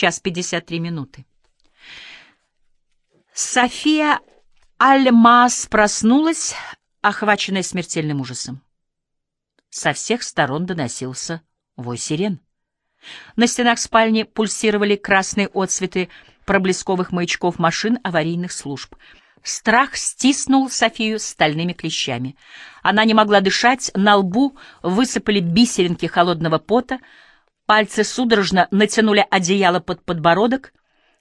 час пятьдесят три минуты. София Альмас проснулась, охваченная смертельным ужасом. Со всех сторон доносился вой сирен. На стенах спальни пульсировали красные отсветы проблесковых маячков машин аварийных служб. Страх стиснул Софию стальными клещами. Она не могла дышать, на лбу высыпали бисеринки холодного пота, пальцы судорожно натянули одеяло под подбородок,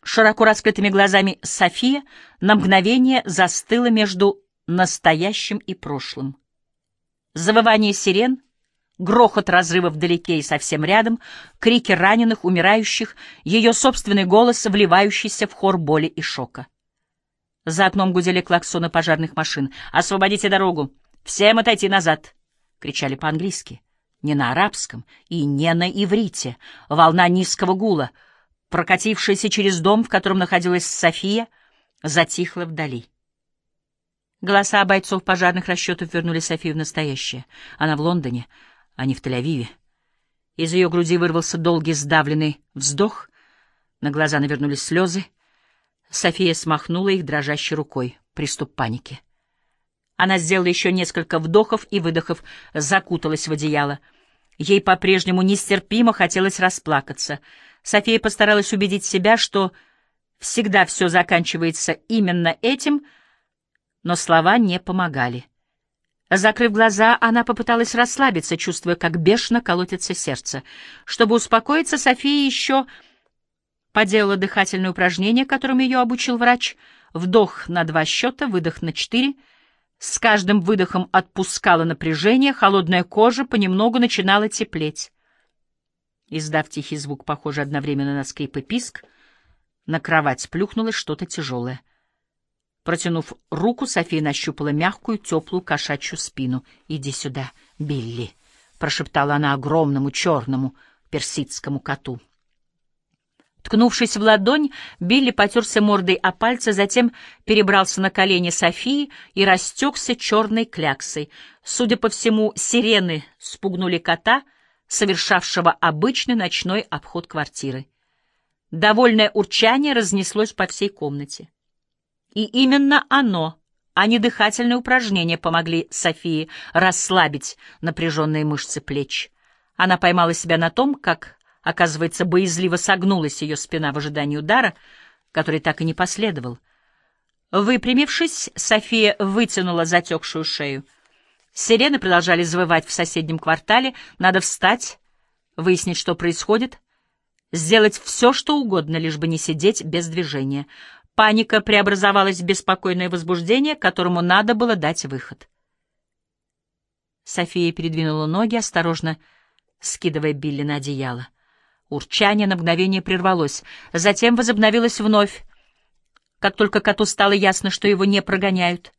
широко раскрытыми глазами София на мгновение застыла между настоящим и прошлым. Завывание сирен — грохот разрыва вдалеке и совсем рядом, крики раненых, умирающих, ее собственный голос, вливающийся в хор боли и шока. За окном гудели клаксоны пожарных машин. «Освободите дорогу! Всем отойти назад!» — кричали по-английски. Не на арабском и не на иврите. Волна низкого гула, прокатившаяся через дом, в котором находилась София, затихла вдали. Голоса бойцов пожарных расчетов вернули Софию в настоящее. Она в Лондоне, а не в Тель-Авиве. Из ее груди вырвался долгий сдавленный вздох, на глаза навернулись слезы. София смахнула их дрожащей рукой. Приступ паники. Она сделала еще несколько вдохов и выдохов, закуталась в одеяло. Ей по-прежнему нестерпимо хотелось расплакаться. София постаралась убедить себя, что всегда все заканчивается именно этим, но слова не помогали. Закрыв глаза, она попыталась расслабиться, чувствуя, как бешено колотится сердце. Чтобы успокоиться, София еще поделала дыхательное упражнение, которым ее обучил врач. Вдох на два счета, выдох на четыре. С каждым выдохом отпускала напряжение, холодная кожа понемногу начинала теплеть. Издав тихий звук, похожий одновременно на скрип и писк, на кровать плюхнулось что-то тяжелое. Протянув руку, София нащупала мягкую, теплую кошачью спину. «Иди сюда, Билли», — прошептала она огромному черному персидскому коту. Ткнувшись в ладонь, Билли потерся мордой о пальцы, затем перебрался на колени Софии и растекся черной кляксой. Судя по всему, сирены спугнули кота, совершавшего обычный ночной обход квартиры. Довольное урчание разнеслось по всей комнате. И именно оно, а не дыхательные упражнения, помогли Софии расслабить напряженные мышцы плеч. Она поймала себя на том, как, оказывается, боязливо согнулась ее спина в ожидании удара, который так и не последовал. Выпрямившись, София вытянула затекшую шею. Сирены продолжали завывать в соседнем квартале. Надо встать, выяснить, что происходит, сделать все, что угодно, лишь бы не сидеть без движения. Паника преобразовалась в беспокойное возбуждение, которому надо было дать выход. София передвинула ноги, осторожно скидывая Билли на одеяло. Урчание на мгновение прервалось, затем возобновилось вновь, как только коту стало ясно, что его не прогоняют.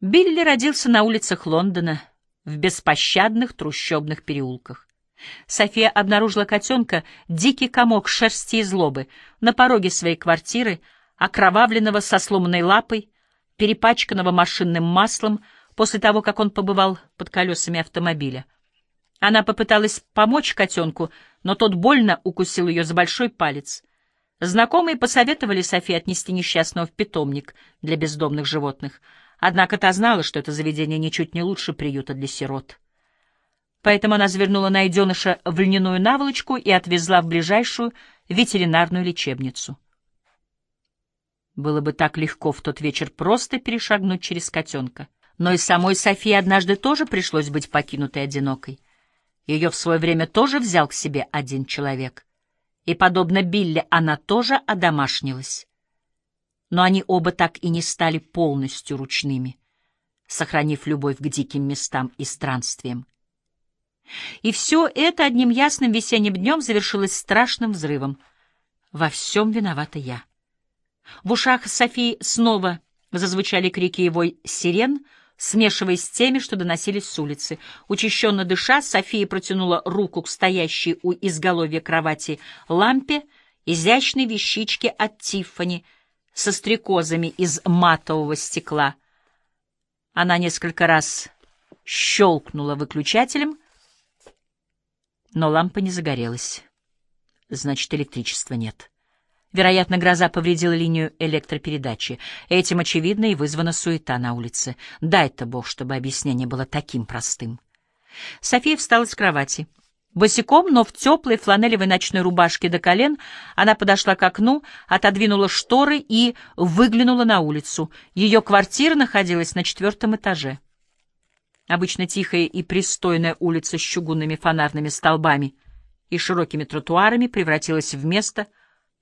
Билли родился на улицах Лондона, в беспощадных трущобных переулках. София обнаружила котенка, дикий комок шерсти и злобы, на пороге своей квартиры — окровавленного со сломанной лапой, перепачканного машинным маслом после того, как он побывал под колесами автомобиля. Она попыталась помочь котенку, но тот больно укусил ее за большой палец. Знакомые посоветовали Софии отнести несчастного в питомник для бездомных животных, однако та знала, что это заведение ничуть не лучше приюта для сирот. Поэтому она завернула найденыша в льняную наволочку и отвезла в ближайшую ветеринарную лечебницу. Было бы так легко в тот вечер просто перешагнуть через котенка. Но и самой Софии однажды тоже пришлось быть покинутой одинокой. Ее в свое время тоже взял к себе один человек. И, подобно Билли, она тоже одомашнилась. Но они оба так и не стали полностью ручными, сохранив любовь к диким местам и странствиям. И все это одним ясным весенним днем завершилось страшным взрывом. Во всем виновата я. В ушах Софии снова зазвучали крики его сирен, смешиваясь с теми, что доносились с улицы. Учащенно дыша, София протянула руку к стоящей у изголовья кровати лампе, изящной вещичке от Тиффани со стрекозами из матового стекла. Она несколько раз щелкнула выключателем, но лампа не загорелась. Значит, электричества нет. Вероятно, гроза повредила линию электропередачи. Этим, очевидно, и вызвана суета на улице. Дай-то Бог, чтобы объяснение было таким простым. София встала с кровати. Босиком, но в теплой фланелевой ночной рубашке до колен, она подошла к окну, отодвинула шторы и выглянула на улицу. Ее квартира находилась на четвертом этаже. Обычно тихая и пристойная улица с чугунными фонарными столбами и широкими тротуарами превратилась в место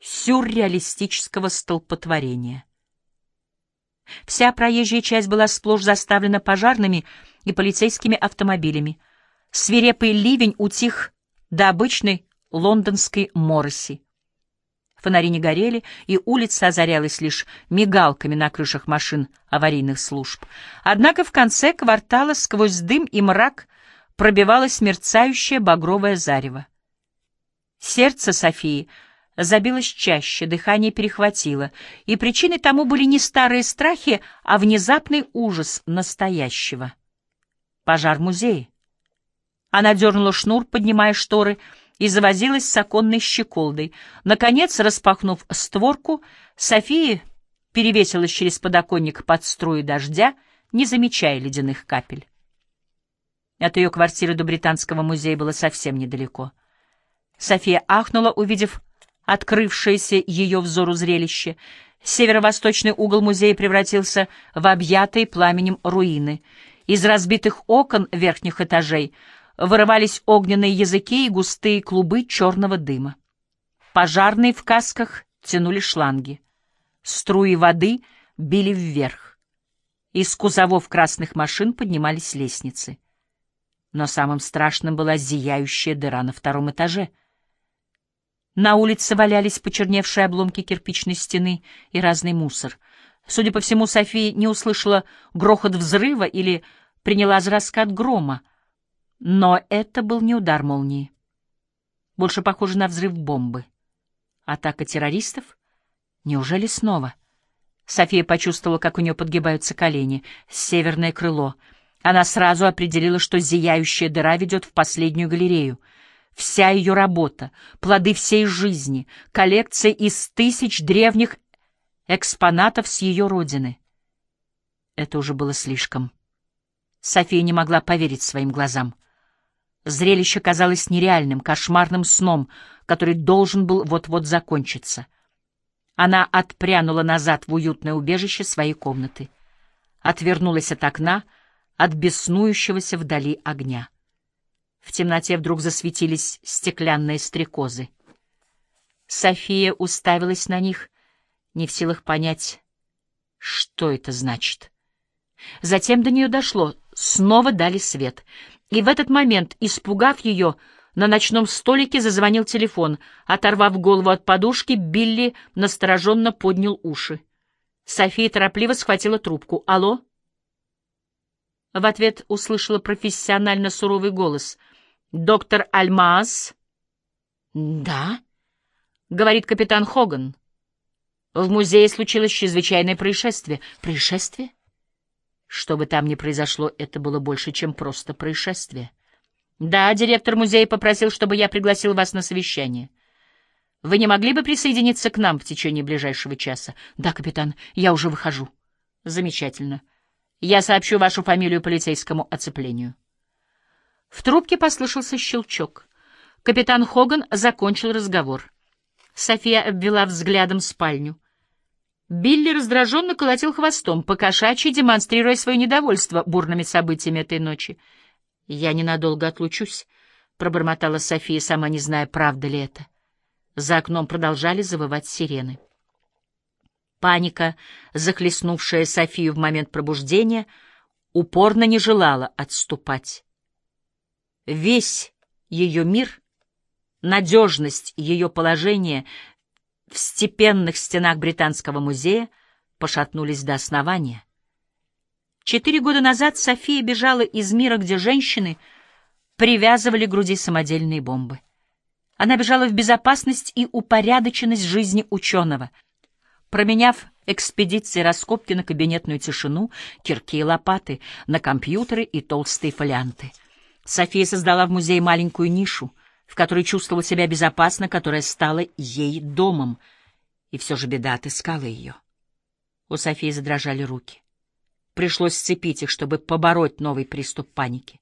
сюрреалистического столпотворения. Вся проезжая часть была сплошь заставлена пожарными и полицейскими автомобилями. Свирепый ливень утих до обычной лондонской мороси. Фонари не горели, и улица озарялась лишь мигалками на крышах машин аварийных служб. Однако в конце квартала сквозь дым и мрак пробивалось мерцающее багровое зарево. Сердце Софии забилось чаще, дыхание перехватило, и причиной тому были не старые страхи, а внезапный ужас настоящего. Пожар в музее. Она дернула шнур, поднимая шторы, и завозилась с оконной щеколдой. Наконец, распахнув створку, София перевесилась через подоконник под струю дождя, не замечая ледяных капель. От ее квартиры до Британского музея было совсем недалеко. София ахнула, увидев открывшееся ее взору зрелище. Северо-восточный угол музея превратился в объятые пламенем руины. Из разбитых окон верхних этажей — вырывались огненные языки и густые клубы черного дыма. Пожарные в касках тянули шланги. Струи воды били вверх. Из кузовов красных машин поднимались лестницы. Но самым страшным была зияющая дыра на втором этаже. На улице валялись почерневшие обломки кирпичной стены и разный мусор. Судя по всему, София не услышала грохот взрыва или приняла за раскат грома — но это был не удар молнии. Больше похоже на взрыв бомбы. Атака террористов? Неужели снова? София почувствовала, как у нее подгибаются колени. Северное крыло. Она сразу определила, что зияющая дыра ведет в последнюю галерею. Вся ее работа, плоды всей жизни, коллекция из тысяч древних экспонатов с ее родины. Это уже было слишком. София не могла поверить своим глазам. Зрелище казалось нереальным, кошмарным сном, который должен был вот-вот закончиться. Она отпрянула назад в уютное убежище своей комнаты. Отвернулась от окна, от беснующегося вдали огня. В темноте вдруг засветились стеклянные стрекозы. София уставилась на них, не в силах понять, что это значит. Затем до нее дошло, снова дали свет — и в этот момент, испугав ее, на ночном столике зазвонил телефон. Оторвав голову от подушки, Билли настороженно поднял уши. София торопливо схватила трубку. «Алло?» В ответ услышала профессионально суровый голос. «Доктор Альмаз?» «Да», — говорит капитан Хоган. «В музее случилось чрезвычайное происшествие». «Происшествие?» Что бы там ни произошло, это было больше, чем просто происшествие. Да, директор музея попросил, чтобы я пригласил вас на совещание. Вы не могли бы присоединиться к нам в течение ближайшего часа? Да, капитан, я уже выхожу. Замечательно. Я сообщу вашу фамилию полицейскому оцеплению. В трубке послышался щелчок. Капитан Хоган закончил разговор. София обвела взглядом спальню. Билли раздраженно колотил хвостом, покошачьи демонстрируя свое недовольство бурными событиями этой ночи. «Я ненадолго отлучусь», — пробормотала София, сама не зная, правда ли это. За окном продолжали завывать сирены. Паника, захлестнувшая Софию в момент пробуждения, упорно не желала отступать. Весь ее мир, надежность ее положения в степенных стенах Британского музея пошатнулись до основания. Четыре года назад София бежала из мира, где женщины привязывали к груди самодельные бомбы. Она бежала в безопасность и упорядоченность жизни ученого, променяв экспедиции раскопки на кабинетную тишину, кирки и лопаты, на компьютеры и толстые фолианты. София создала в музее маленькую нишу — в которой чувствовала себя безопасно, которая стала ей домом. И все же беда отыскала ее. У Софии задрожали руки. Пришлось сцепить их, чтобы побороть новый приступ паники.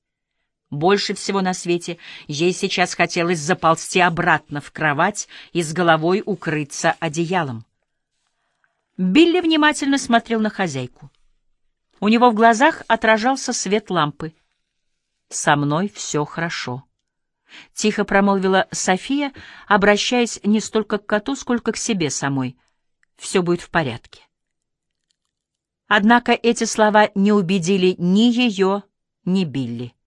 Больше всего на свете ей сейчас хотелось заползти обратно в кровать и с головой укрыться одеялом. Билли внимательно смотрел на хозяйку. У него в глазах отражался свет лампы. «Со мной все хорошо», — тихо промолвила София, обращаясь не столько к коту, сколько к себе самой. «Все будет в порядке». Однако эти слова не убедили ни ее, ни Билли.